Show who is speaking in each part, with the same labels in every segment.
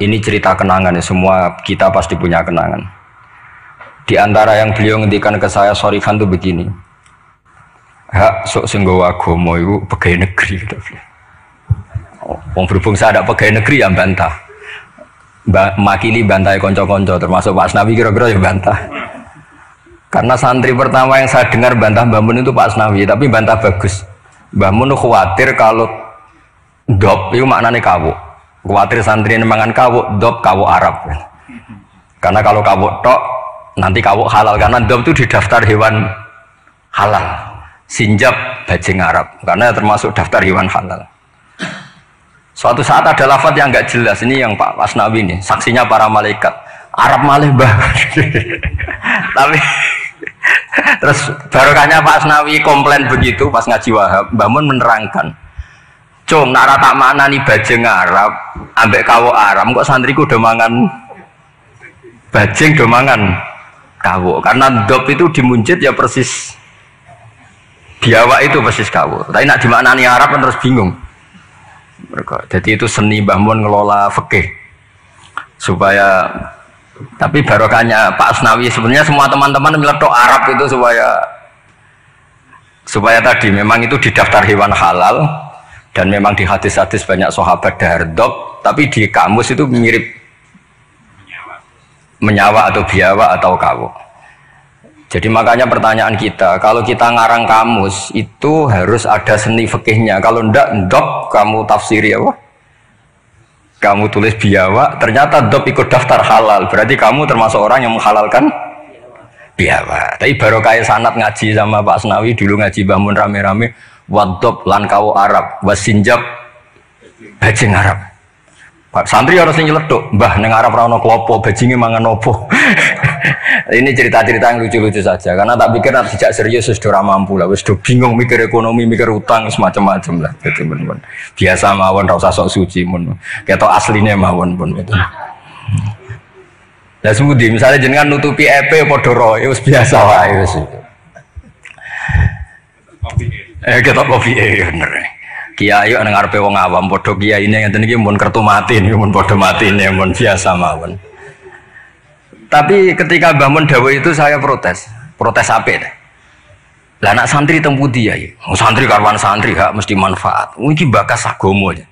Speaker 1: ini cerita kenangan ya, semua kita pasti punya kenangan. Di antara yang beliau ngendikan ke saya sorifan tuh begini. Hak sok singgawa gomo itu pegawai negeri gitu. Oh, berhubung saya ada pegawai negeri yang bantah. Ba makili bantai konco-konco termasuk Pak Asnawi kira-kira ya bantah. Karena santri pertama yang saya dengar bantah Mbak Mun itu Pak Asnawi, tapi bantah bagus. Mbak Mun khawatir kalau dop itu maknanya kawuk. Khawatir santri ini mangan kawuk, dop kawuk Arab. Karena kalau kawuk tok nanti kawuk halal karena dop itu di daftar hewan halal. Sinjab bajing Arab karena termasuk daftar hewan halal. Suatu saat ada lafaz yang nggak jelas ini yang Pak Asnawi ini saksinya para malaikat Arab malih bah. Tapi terus barokahnya Pak Asnawi komplain begitu pas ngaji Wahab, bangun menerangkan. Cung, tak mana nih bajing Arab, ambek kawo Arab, kok santriku udah mangan bajing udah mangan kawo. Karena dop itu dimuncit ya persis biawa itu persis kawo. Tapi nak nih Arab kan terus bingung. Mereka, jadi itu seni bangun ngelola fikih supaya tapi barokahnya Pak Asnawi sebenarnya semua teman-teman meletok Arab itu supaya supaya tadi memang itu di daftar hewan halal dan memang di hadis-hadis banyak sahabat dardop tapi di kamus itu mirip menyawa atau biawa atau kawo jadi makanya pertanyaan kita kalau kita ngarang kamus itu harus ada seni fikihnya. Kalau ndak ndok kamu tafsiri apa? Kamu tulis biawa ternyata dop ikut daftar halal. Berarti kamu termasuk orang yang menghalalkan biawa. Tapi baru kayak sanat ngaji sama Pak Senawi dulu ngaji bangun rame-rame wadop lan Arab. Wasinjab bajing Arab. Pak santri harus nyeletuk mbah neng Arab rano klopo bajingnya mangan opo? Ini cerita-cerita yang lucu-lucu saja karena tak pikir nanti sejak serius sudah mampu lah. Sudah bingung mikir ekonomi mikir utang semacam-macam lah. Gitu pun biasa mawon rasa sok suci pun kita aslinya mawon pun itu Nah, semudi misalnya jenengan nutupi EP podoro, itu biasa lah itu Eh kita kopi eh bener. Kiai ana ngarepe wong awam padha kiai ini ngeten iki mun kertu mati niku mun padha mati ini mun biasa mawon. Tapi ketika bangun Dawa itu saya protes. Protes apa deh? Lah anak santri teng pundi ya? Oh, santri karwan santri hak mesti manfaat. Oh, iki bakas agomo ya.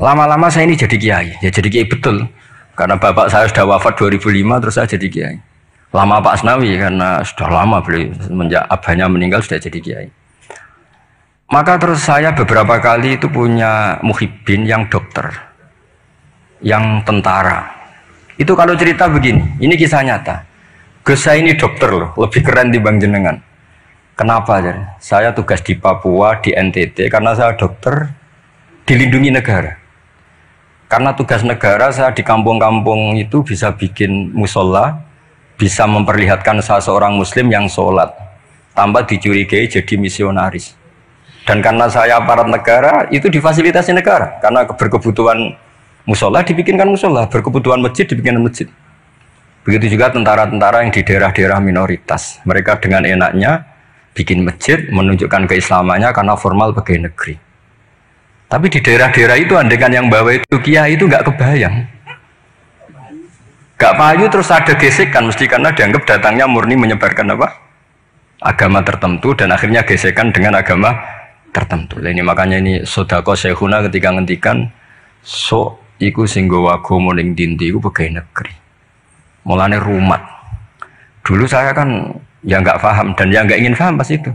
Speaker 1: Lama-lama saya ini jadi kiai. Ya jadi kiai betul. Karena bapak saya sudah wafat 2005 terus saya jadi kiai. Lama Pak Asnawi karena sudah lama beliau semenjak abahnya meninggal sudah jadi kiai. Maka terus saya beberapa kali itu punya muhibin yang dokter, yang tentara. Itu kalau cerita begini, ini kisah nyata. Gus saya ini dokter loh, lebih keren di Bang Jenengan. Kenapa? Saya tugas di Papua, di NTT, karena saya dokter dilindungi negara. Karena tugas negara saya di kampung-kampung itu bisa bikin musola, bisa memperlihatkan saya seorang muslim yang sholat, tanpa dicurigai jadi misionaris. Dan karena saya aparat negara, itu difasilitasi negara. Karena berkebutuhan musola dibikinkan musola, berkebutuhan masjid dibikinkan masjid. Begitu juga tentara-tentara yang di daerah-daerah minoritas. Mereka dengan enaknya bikin masjid, menunjukkan keislamannya karena formal pegawai negeri. Tapi di daerah-daerah itu andekan yang bawa itu kiai itu nggak kebayang. Gak payu terus ada gesekan mesti karena dianggap datangnya murni menyebarkan apa? Agama tertentu dan akhirnya gesekan dengan agama tertentu. Ini makanya ini sodako sehuna ketika ngendikan so iku singgo wagomo ning dinti iku pegawai negeri. Mulane rumat. Dulu saya kan ya nggak paham dan ya nggak ingin paham pas itu.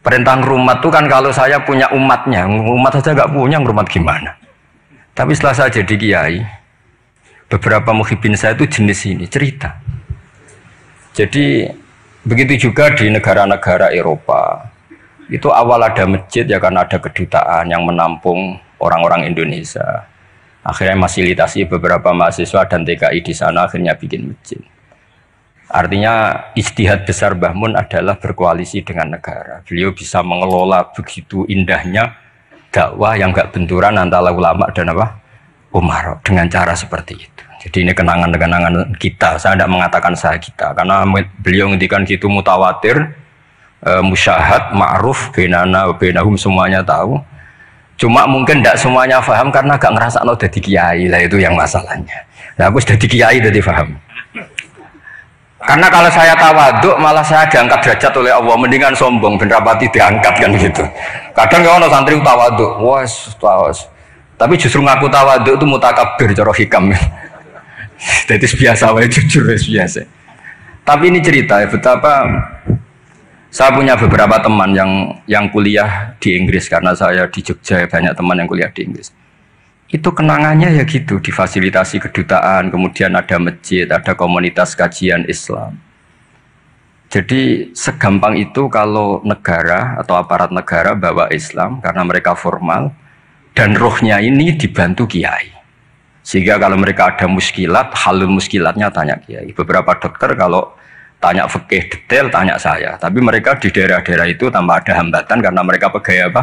Speaker 1: Perintah rumat itu kan kalau saya punya umatnya, umat saja nggak punya rumat gimana. Tapi setelah saya jadi kiai, beberapa muhibin saya itu jenis ini cerita. Jadi begitu juga di negara-negara Eropa, itu awal ada masjid ya karena ada kedutaan yang menampung orang-orang Indonesia. Akhirnya fasilitasi beberapa mahasiswa dan TKI di sana akhirnya bikin masjid. Artinya istihad besar Mbah Mun adalah berkoalisi dengan negara. Beliau bisa mengelola begitu indahnya dakwah yang gak benturan antara ulama dan apa? Umar dengan cara seperti itu. Jadi ini kenangan-kenangan kita. Saya tidak mengatakan saya kita karena beliau ngendikan gitu mutawatir e, musyahad, ma'ruf, benana, benahum semuanya tahu. Cuma mungkin tidak semuanya paham karena gak ngerasa no jadi kiai lah itu yang masalahnya. Nah aku sudah kiai jadi paham. Karena kalau saya tawaduk malah saya diangkat derajat oleh Allah mendingan sombong ben rapati diangkat kan gitu. Kadang kalau santri tawaduk, was tawas. Tapi justru ngaku tawaduk itu mutakabir cara hikam. Jadi biasa wae jujur biasa. Tapi ini cerita ya betapa saya punya beberapa teman yang yang kuliah di Inggris karena saya di Jogja banyak teman yang kuliah di Inggris. Itu kenangannya ya gitu, difasilitasi kedutaan, kemudian ada masjid, ada komunitas kajian Islam. Jadi segampang itu kalau negara atau aparat negara bawa Islam karena mereka formal dan rohnya ini dibantu kiai. Sehingga kalau mereka ada muskilat, halun muskilatnya tanya kiai. Beberapa dokter kalau tanya fikih detail tanya saya. Tapi mereka di daerah-daerah itu tanpa ada hambatan karena mereka pegawai apa?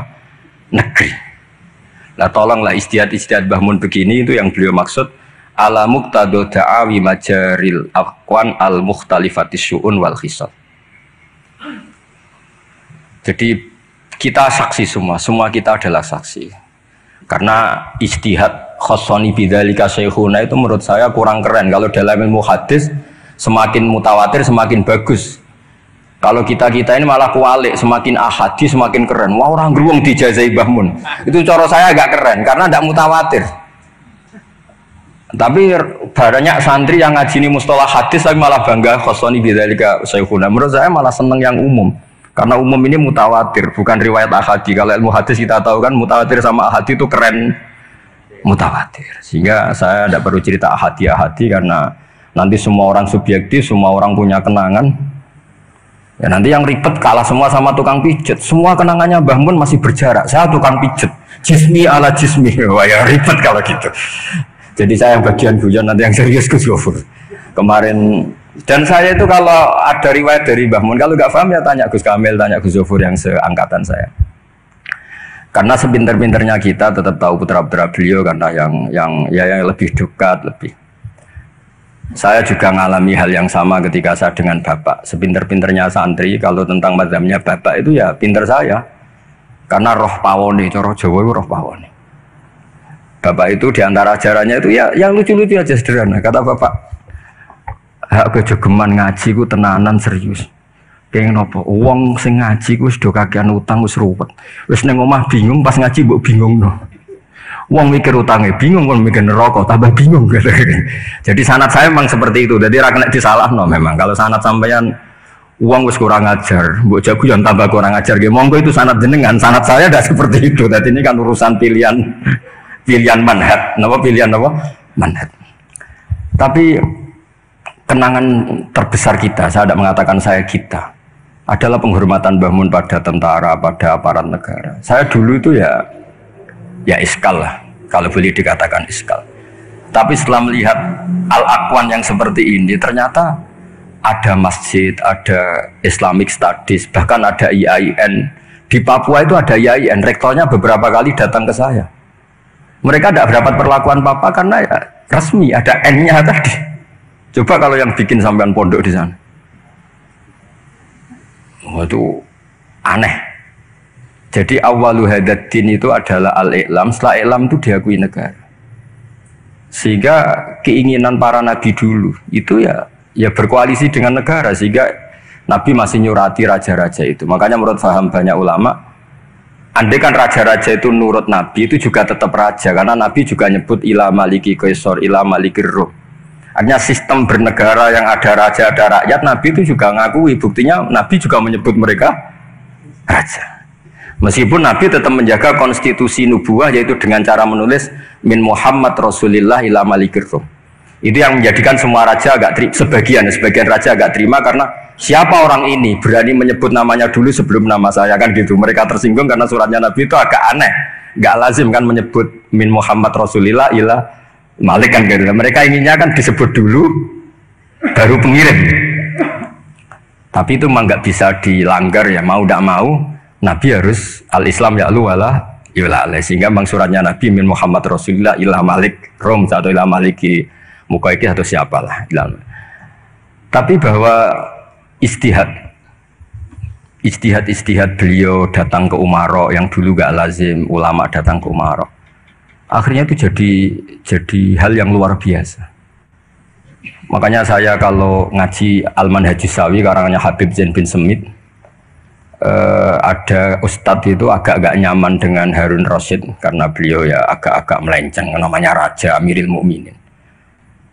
Speaker 1: Negeri. Nah tolonglah istiadat-istiadat bahmun begini itu yang beliau maksud. Ala muqtado da'awi majaril aqwan al mukhtalifatis syu'un wal khisab. Jadi kita saksi semua. Semua kita adalah saksi. Karena istihad khosoni bidalika syekhuna itu menurut saya kurang keren. Kalau dalam ilmu hadis semakin mutawatir semakin bagus. Kalau kita kita ini malah kualik semakin ahadi semakin keren. Wah orang geruang dijazai bahmun itu coro saya agak keren karena tidak mutawatir. Tapi banyak santri yang ngaji ini mustalah hadis tapi malah bangga khosoni bidzalika saykhuna menurut saya malah seneng yang umum. Karena umum ini mutawatir bukan riwayat ahadi. Kalau ilmu hadis kita tahu kan mutawatir sama ahadi itu keren. Mutawatir. Sehingga saya tidak perlu cerita ahadi ahadi karena Nanti semua orang subjektif, semua orang punya kenangan. Ya nanti yang ribet kalah semua sama tukang pijet. Semua kenangannya Mbah Mun masih berjarak. Saya tukang pijet. Jismi ala jismi. Wah ya ribet kalau gitu. Jadi saya yang bagian guyon nanti yang serius ke Gofur. Kemarin dan saya itu kalau ada riwayat dari Mbah Mun kalau nggak paham ya tanya Gus Kamil, tanya Gus Zofur yang seangkatan saya. Karena sepinter-pinternya kita tetap tahu putra-putra beliau karena yang yang ya yang lebih dekat, lebih saya juga mengalami hal yang sama ketika saya dengan bapak. Sepinter-pinternya santri, kalau tentang mazhabnya bapak itu ya pinter saya. Karena roh pawone, coro Jawa itu roh pawone. Bapak itu di antara ajarannya itu ya yang lucu-lucu aja sederhana. Kata bapak, hak kejogeman ngaji ku tenanan serius. Pengen nopo, uang sing ngaji ku sudah kakean utang wis ruwet. Wis neng omah bingung pas ngaji mbok bingung no. Uang mikir utangnya bingung, uang mikir neraka tambah bingung. Jadi sanat saya memang seperti itu. Jadi rakyat disalah no memang. Kalau sanat sampean uang wis kurang ajar, buat jago yang tambah kurang ajar. Gitu. Monggo itu sanat jenengan. Sanat saya tidak seperti itu. Jadi ini kan urusan pilihan pilihan manhat. Napa pilihan apa? Manhat. Tapi kenangan terbesar kita, saya tidak mengatakan saya kita, adalah penghormatan bangun pada tentara, pada aparat negara. Saya dulu itu ya ya iskal lah kalau boleh dikatakan iskal tapi setelah melihat al-akwan yang seperti ini ternyata ada masjid, ada Islamic Studies, bahkan ada IAIN. Di Papua itu ada IAIN, rektornya beberapa kali datang ke saya. Mereka tidak dapat perlakuan Papa karena ya resmi, ada N-nya tadi. Coba kalau yang bikin sampean pondok di sana. Waduh, aneh. Jadi awalu din itu adalah al-i'lam, setelah i'lam itu diakui negara. Sehingga keinginan para nabi dulu itu ya ya berkoalisi dengan negara sehingga Nabi masih nyurati raja-raja itu. Makanya menurut faham banyak ulama, andai kan raja-raja itu nurut Nabi itu juga tetap raja karena Nabi juga nyebut ilah maliki kaisor, ilah maliki roh. Artinya sistem bernegara yang ada raja ada rakyat Nabi itu juga ngakui buktinya Nabi juga menyebut mereka raja. Meskipun Nabi tetap menjaga konstitusi nubuah yaitu dengan cara menulis min Muhammad Rasulillah ila malikir Itu yang menjadikan semua raja agak terima, sebagian sebagian raja agak terima karena siapa orang ini berani menyebut namanya dulu sebelum nama saya kan gitu. Mereka tersinggung karena suratnya Nabi itu agak aneh. Gak lazim kan menyebut min Muhammad Rasulillah ila Malik kan gitu. Mereka inginnya kan disebut dulu baru pengirim. Tapi itu memang nggak bisa dilanggar ya mau tidak mau Nabi harus al-Islam ya lu wala yula sehingga bang suratnya Nabi min Muhammad Rasulullah ilah Malik Rom atau ilah Maliki Mukaiki atau siapalah ilah. Tapi bahwa istihad istihad-istihad beliau datang ke Umaro yang dulu gak lazim ulama datang ke Umaro. Akhirnya itu jadi jadi hal yang luar biasa. Makanya saya kalau ngaji Alman Haji Sawi karangannya Habib Zain bin Semit eh, ada ustadz itu agak-agak nyaman dengan Harun Rasid karena beliau ya agak-agak melenceng namanya Raja Amiril Mukminin.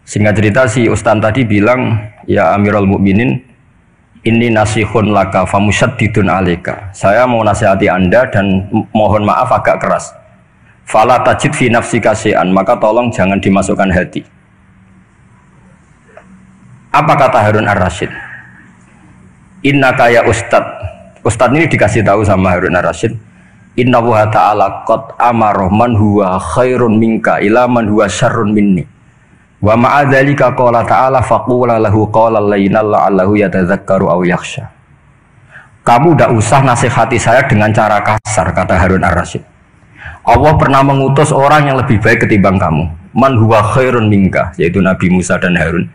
Speaker 1: Singkat cerita si ustadz tadi bilang ya Amirul Mukminin ini nasihun laka famusyaddidun alika. Saya mau nasihati Anda dan mohon maaf agak keras. Fala tajid fi kasihan, maka tolong jangan dimasukkan hati. Apa kata Harun Ar-Rasyid? Inna kaya ustad. Ustad ini dikasih tahu sama Harun Ar-Rasyid. Inna wa ta'ala qad amaroh man huwa khairun minka ila man huwa syarrun minni. Wa ma'adzalika qala ta'ala faqula lahu qala layna la'allahu yatadzakkaru aw yakhsha. Kamu tidak usah nasihati saya dengan cara kasar, kata Harun Ar-Rasyid. Allah pernah mengutus orang yang lebih baik ketimbang kamu. Man huwa khairun minka, yaitu Nabi Musa dan Harun.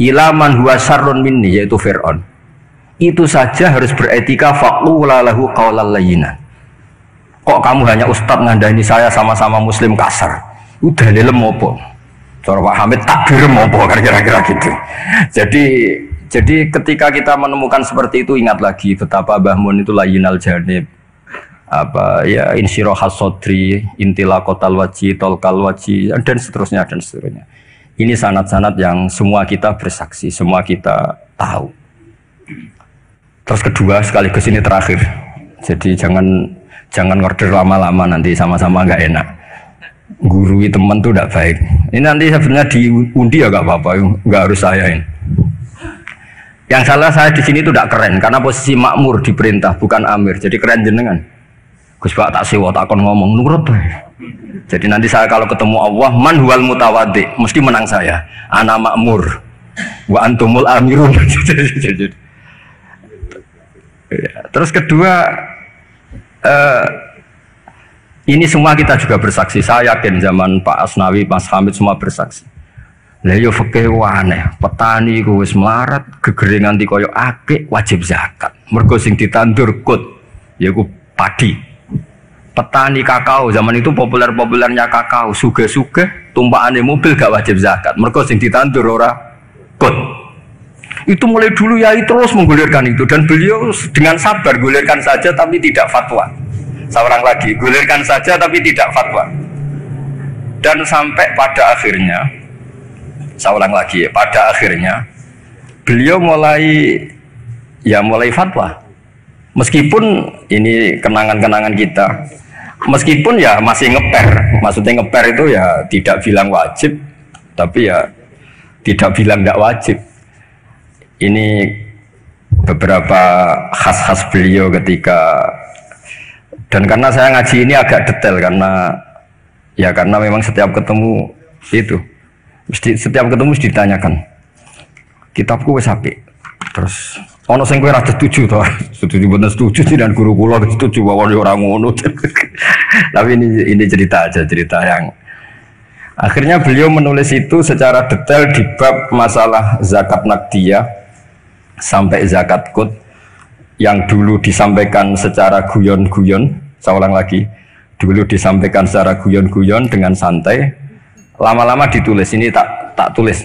Speaker 1: Ila man huwa syarrun minni, yaitu Fir'aun. Itu saja harus beretika faqula lahu qawlan layyinan. Kok kamu hanya ustadz ngandani saya sama-sama muslim kasar? Udah lelem apa? Cara Pak Hamid takbir mau kan kira-kira gitu. Jadi jadi ketika kita menemukan seperti itu ingat lagi betapa Bahmun itu layinal janib apa ya insyirah hasodri intila kotal waji tolkal waji dan seterusnya dan seterusnya ini sanat-sanat yang semua kita bersaksi semua kita tahu terus kedua sekaligus ini terakhir jadi jangan jangan order lama-lama nanti sama-sama nggak enak gurui teman tuh tidak baik. Ini nanti sebenarnya diundi ya gak apa-apa, nggak harus saya ini. Yang salah saya di sini tuh tidak keren karena posisi makmur diperintah bukan amir, jadi keren jenengan. Gus Pak tak sewa tak akan ngomong nurut. Jadi nanti saya kalau ketemu Allah man huwal mesti menang saya. Anak makmur wa antumul amirun. Terus kedua eh, ini semua kita juga bersaksi. Saya yakin zaman Pak Asnawi, Mas Hamid semua bersaksi. Lah yo fikih aneh, petani ku wis melarat, gegere nganti kaya akeh wajib zakat. Mergo sing ditandur kut yaiku padi. Petani kakao zaman itu populer-populernya kakao, suge-suge tumpakane mobil gak wajib zakat. Mergo sing ditandur ora kut. Itu mulai dulu ya terus menggulirkan itu. Dan beliau dengan sabar gulirkan saja tapi tidak fatwa. Seorang lagi gulirkan saja tapi tidak fatwa. Dan sampai pada akhirnya seorang lagi pada akhirnya beliau mulai ya mulai fatwa. Meskipun ini kenangan-kenangan kita meskipun ya masih ngeper maksudnya ngeper itu ya tidak bilang wajib tapi ya tidak bilang tidak wajib ini beberapa khas-khas beliau ketika dan karena saya ngaji ini agak detail karena ya karena memang setiap ketemu itu mesti setiap ketemu mesti ditanyakan kitabku wes apik. Terus ono sing kowe ra setuju to. Setuju bener setuju sih dan guru kula setuju bahwa orang ngono. Tapi ini ini cerita aja cerita yang Akhirnya beliau menulis itu secara detail di bab masalah zakat nakdiyah sampai zakat kut yang dulu disampaikan secara guyon-guyon, saya ulang lagi, dulu disampaikan secara guyon-guyon dengan santai, lama-lama ditulis. Ini tak tak tulis.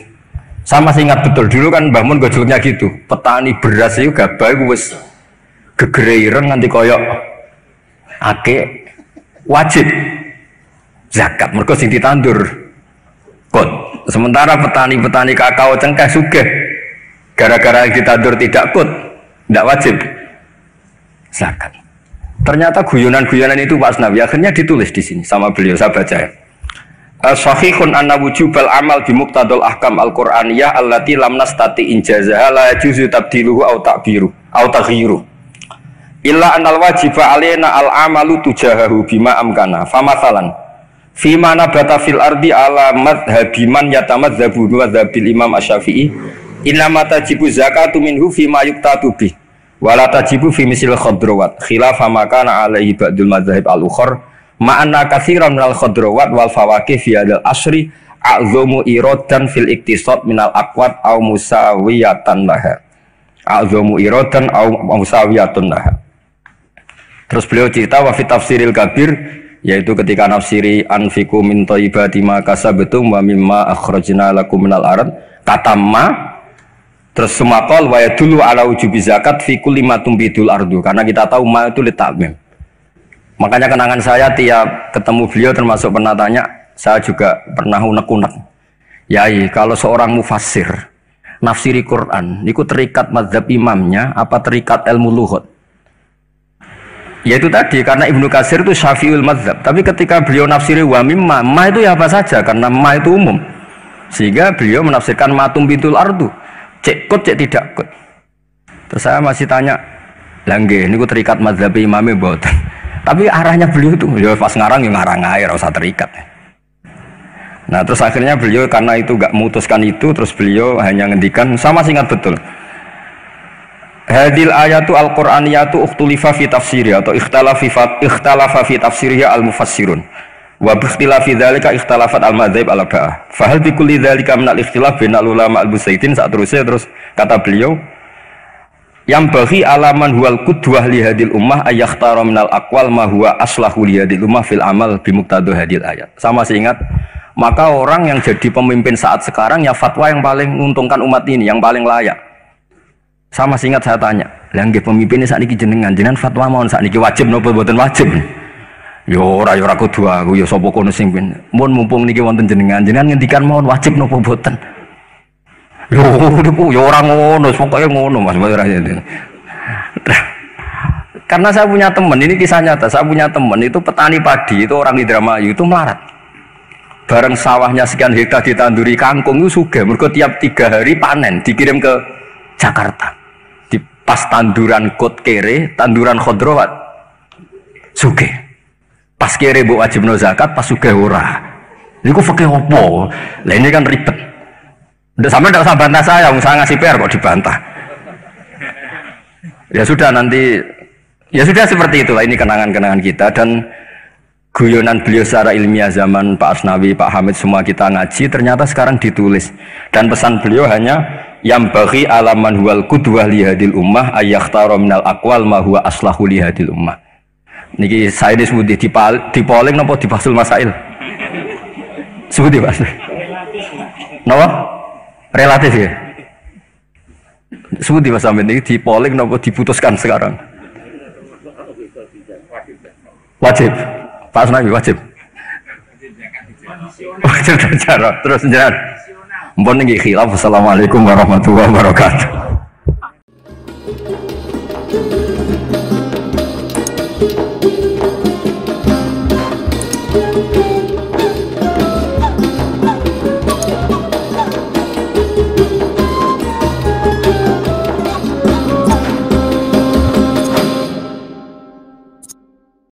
Speaker 1: Sama masih ingat betul dulu kan bangun gojolnya gitu, petani beras itu gabah itu wis gegereiren nanti koyok ake wajib. Zakat mereka sing ditandur. Kot sementara petani-petani kakao cengkeh suge gara-gara ditandur tidak kot tidak wajib zakat. Ternyata guyonan-guyonan itu Pak Asnawi akhirnya ditulis di sini sama beliau saya baca ya. Sahihun anna wujubal amal bi muqtadal ahkam al-Qur'aniyah allati lam nastati injazaha la yajuzu tabdiluhu au ta'biru au taghyiru. Illa anal wajiba alaina al amalu tujahahu bima amkana. Famathalan fi mana bata fil ardi ala madhabi man yatamadzabu wa imam asy-Syafi'i inna mata jibu zakatu minhu fi ma yuqtatu bih. Wala tajibu fi misil khadrawat khilaf ma kana alaihi ba'dul madzhab al ukhur ma anna katsiran minal khadrawat wal fawakih fi hadal asri a'zamu iradan fil iktisad minal aqwat au musawiyatan laha a'zamu iradan au musawiyatan laha Terus beliau cerita wa tafsiril kabir yaitu ketika nafsiri anfiku min thayyibati ma kasabtum wa mimma akhrajna lakum minal ard kata ma terus semakol wa yadulu ala ujubi zakat fi kulli tumbidul ardu karena kita tahu ma itu litakmim makanya kenangan saya tiap ketemu beliau termasuk pernah tanya saya juga pernah unek-unek yai kalau seorang mufassir nafsiri Quran itu terikat mazhab imamnya apa terikat ilmu luhut Ya itu tadi karena Ibnu Kasir itu syafiul mazhab. Tapi ketika beliau nafsiri wa mimma, ma itu ya apa saja karena ma itu umum. Sehingga beliau menafsirkan matum bintul ardu. Cek kot cek tidak kot. Terus saya masih tanya, langge ini ku terikat mazhab imamnya buat. Tapi arahnya beliau itu, ya pas ngarang ya ngarang air, usah terikat. Nah terus akhirnya beliau karena itu gak memutuskan itu, terus beliau hanya ngendikan, sama ingat betul. Hadil ayatu al-Qur'aniyatu ukhtulifa fi tafsiri atau ikhtalafa fi ikhtalafa fi al-mufassirun. Wa bi ikhtilafi dzalika ikhtalafat al-madzhab al ba'ah. Fa hal bi kulli dzalika min al-ikhtilaf bainal ulama al-busaitin saat terusnya terus kata beliau yang bagi alaman huwal qudwah li hadil ummah ayakhtara minal aqwal ma huwa aslahu li hadil ummah fil amal bi hadil ayat. Sama seingat maka orang yang jadi pemimpin saat sekarang ya fatwa yang paling menguntungkan umat ini, yang paling layak. Sama singkat saya tanya, yang pemimpin ini saat ini jenengan, jenengan fatwa mau saat ini wajib nopo buatan wajib. Yo ora yo ora kudu aku yo sapa kono sing pin. Mun mumpung niki wonten jenengan, jenengan ngendikan mau wajib nopo boten. Yo niku yo ora ngono, pokoke ngono Mas ora Karena saya punya teman, ini kisah nyata. Saya punya teman itu petani padi, itu orang Indramayu itu melarat. Bareng sawahnya sekian hektar ditanduri kangkung itu suga. Mereka tiap tiga hari panen, dikirim ke Jakarta pas tanduran kot kere, tanduran khodrowat, suge. Pas kere wajib no zakat, pas suge ora. Kok fakih opo? Lah ini kan ribet. Udah sampai tidak usah bantah saya, saya ngasih PR kok dibantah. Ya sudah nanti, ya sudah seperti itulah ini kenangan-kenangan kita dan guyonan beliau secara ilmiah zaman Pak Asnawi, Pak Hamid semua kita ngaji ternyata sekarang ditulis dan pesan beliau hanya yang bagi alaman huwal kudwah lihadil ummah ayakhtara minal akwal ma huwa aslahu lihadil ummah niki saya disebut di di nopo di pasul masail sebut di pasul nopo relatif ya? Sebut di pasul ini di polling nopo diputuskan sekarang? Wajib. Pak Nabi wajib. Wajib terus jalan Mpun niki khilaf. Assalamualaikum warahmatullahi wabarakatuh.